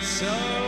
So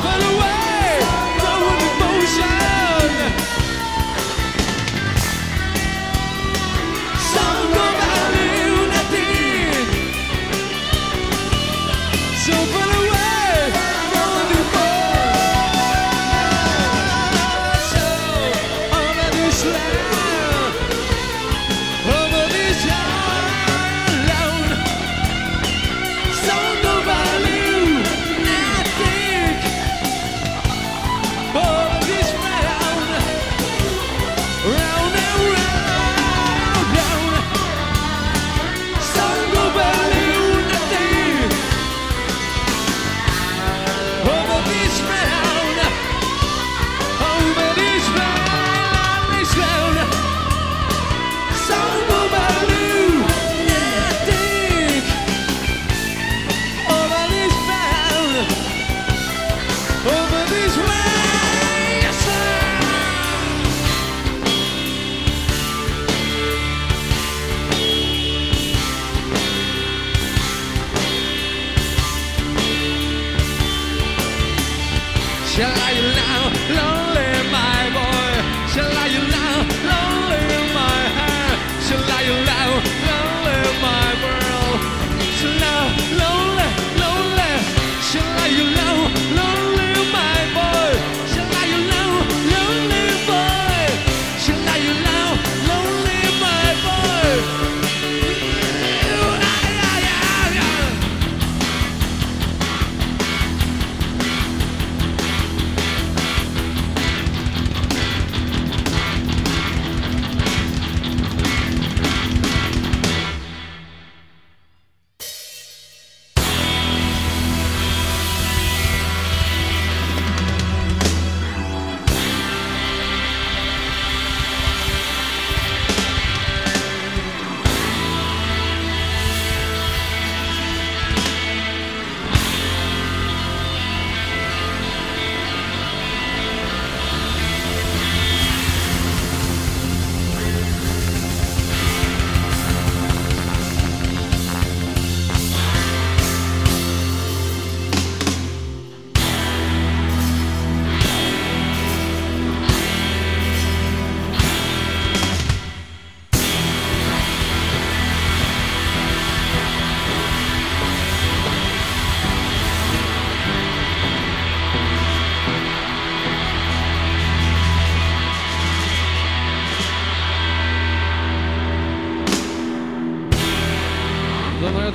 up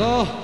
감사합니다.